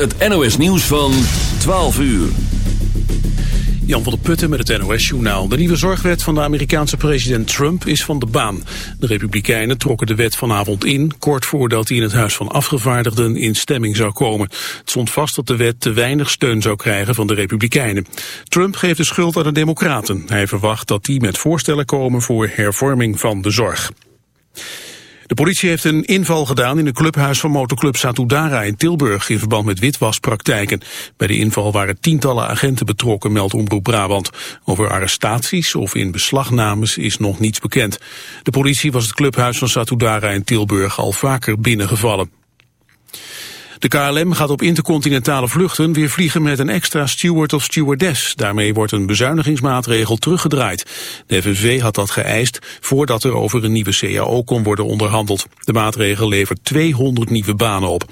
Het NOS nieuws van 12 uur. Jan van der Putten met het NOS-journaal. De nieuwe zorgwet van de Amerikaanse president Trump is van de baan. De Republikeinen trokken de wet vanavond in... kort voordat hij in het Huis van Afgevaardigden in stemming zou komen. Het stond vast dat de wet te weinig steun zou krijgen van de Republikeinen. Trump geeft de schuld aan de Democraten. Hij verwacht dat die met voorstellen komen voor hervorming van de zorg. De politie heeft een inval gedaan in een clubhuis van motoclub Satudara in Tilburg in verband met witwaspraktijken. Bij de inval waren tientallen agenten betrokken, meldt Omroep Brabant. Over arrestaties of in beslagnames is nog niets bekend. De politie was het clubhuis van Satudara in Tilburg al vaker binnengevallen. De KLM gaat op intercontinentale vluchten weer vliegen met een extra steward of stewardess. Daarmee wordt een bezuinigingsmaatregel teruggedraaid. De FNV had dat geëist voordat er over een nieuwe CAO kon worden onderhandeld. De maatregel levert 200 nieuwe banen op.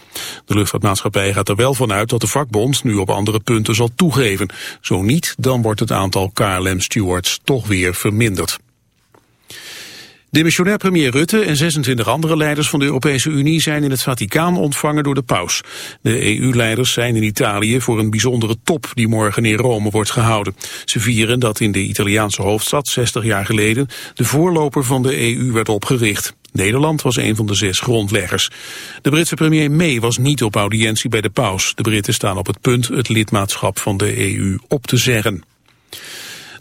De luchtvaartmaatschappij gaat er wel vanuit dat de vakbond nu op andere punten zal toegeven. Zo niet, dan wordt het aantal KLM-stewards toch weer verminderd. Demissionair premier Rutte en 26 andere leiders van de Europese Unie zijn in het Vaticaan ontvangen door de paus. De EU-leiders zijn in Italië voor een bijzondere top die morgen in Rome wordt gehouden. Ze vieren dat in de Italiaanse hoofdstad 60 jaar geleden de voorloper van de EU werd opgericht. Nederland was een van de zes grondleggers. De Britse premier May was niet op audiëntie bij de paus. De Britten staan op het punt het lidmaatschap van de EU op te zeggen.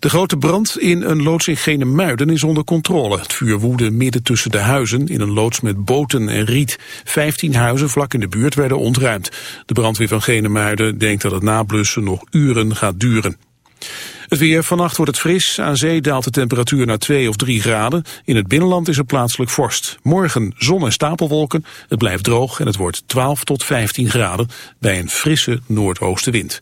De grote brand in een loods in Genemuiden is onder controle. Het vuur woedde midden tussen de huizen in een loods met boten en riet. Vijftien huizen vlak in de buurt werden ontruimd. De brandweer van Genemuiden denkt dat het nablussen nog uren gaat duren. Het weer, vannacht wordt het fris. Aan zee daalt de temperatuur naar 2 of 3 graden. In het binnenland is er plaatselijk vorst. Morgen zon en stapelwolken. Het blijft droog en het wordt 12 tot 15 graden bij een frisse noordoostenwind.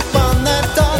You stood up on that dock?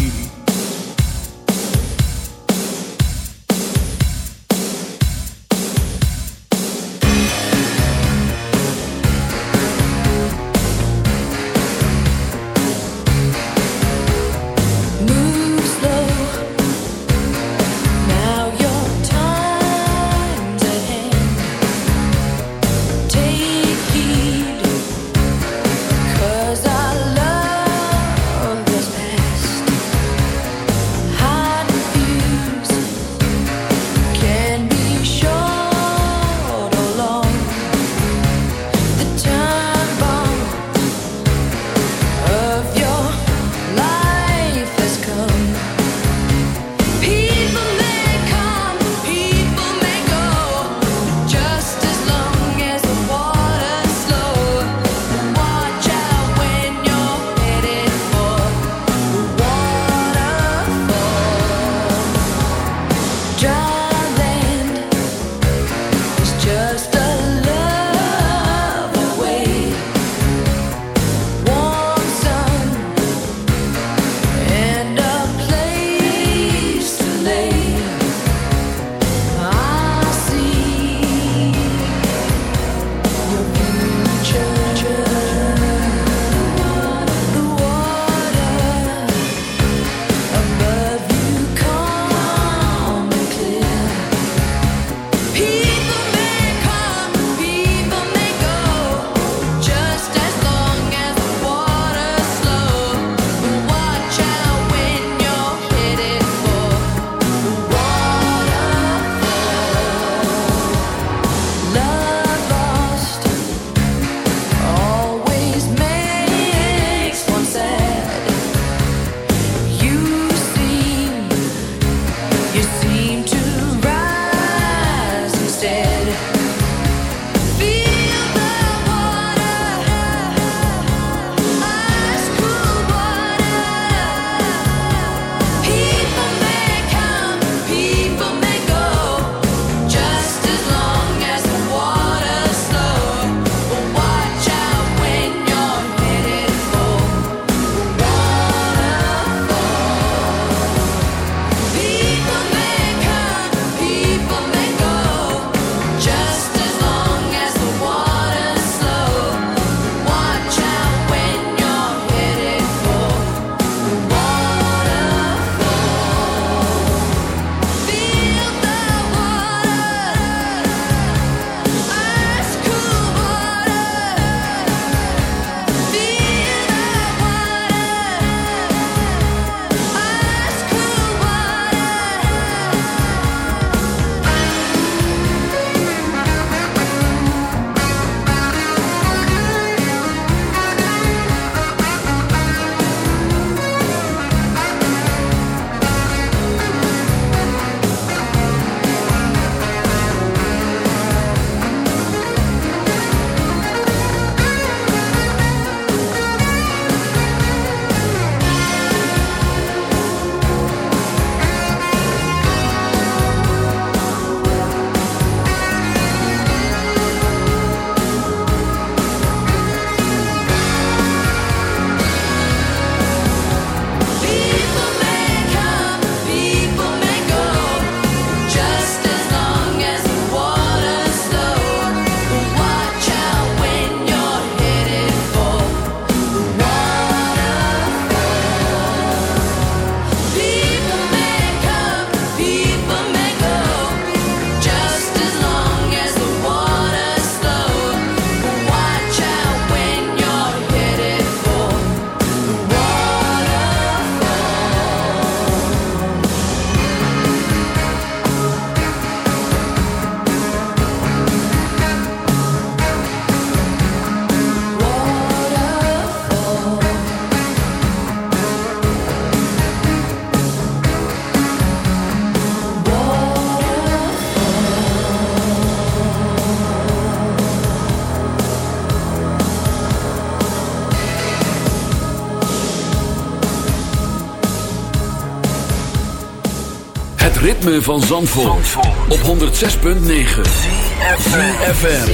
Ritme van Zandvoort, op 106.9 CFFM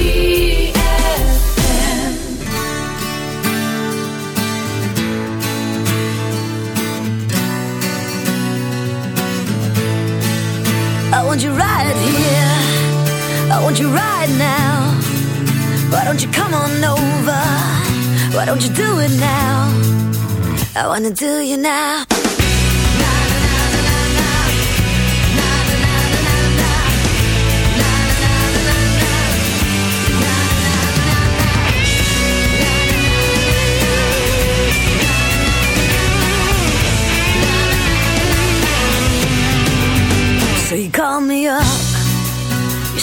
I want you right here. I want you right now. Why don't you come on over? Why don't you do it now? I wanna do you now.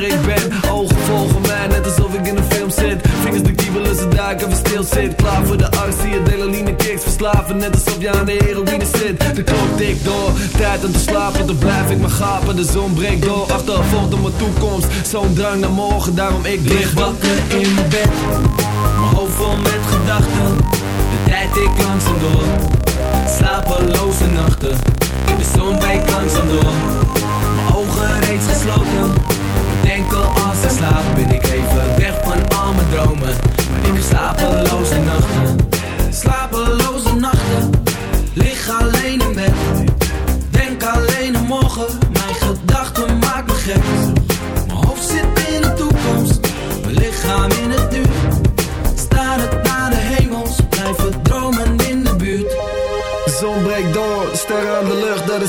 Ver ik ben. Ogen volgen mij, net alsof ik in een film zit. Vingers de kiebelen, ze duiken, even stil zit. Klaar voor de arts, zie je delaline kicks verslaven. Net alsof je aan de heroïne zit. De klok tikt door, tijd om te slapen. Dan blijf ik maar gapen, de zon breekt door. Achtervolgt op mijn toekomst, zo'n drang naar morgen. Daarom ik lig wakker in mijn bed. Mijn hoofd vol met gedachten, de tijd ik langzaam door. Slapeloze nachten, de zon breekt langzaam door. Mijn ogen reeds gesloten, bedenken als ik slaap. Ben ik even weg van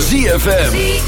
ZFM.